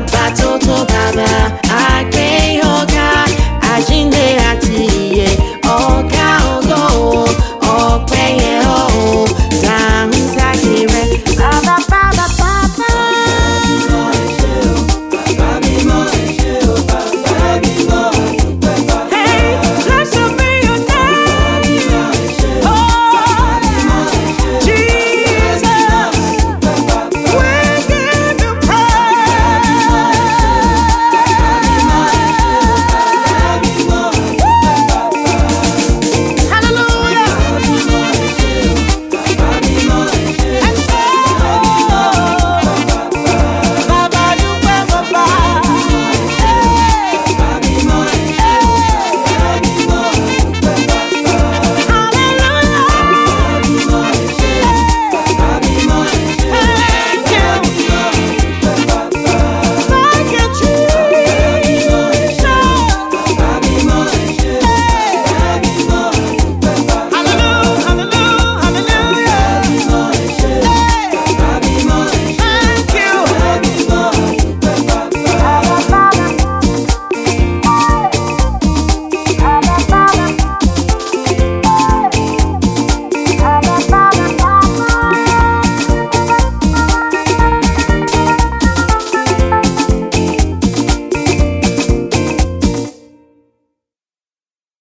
battle.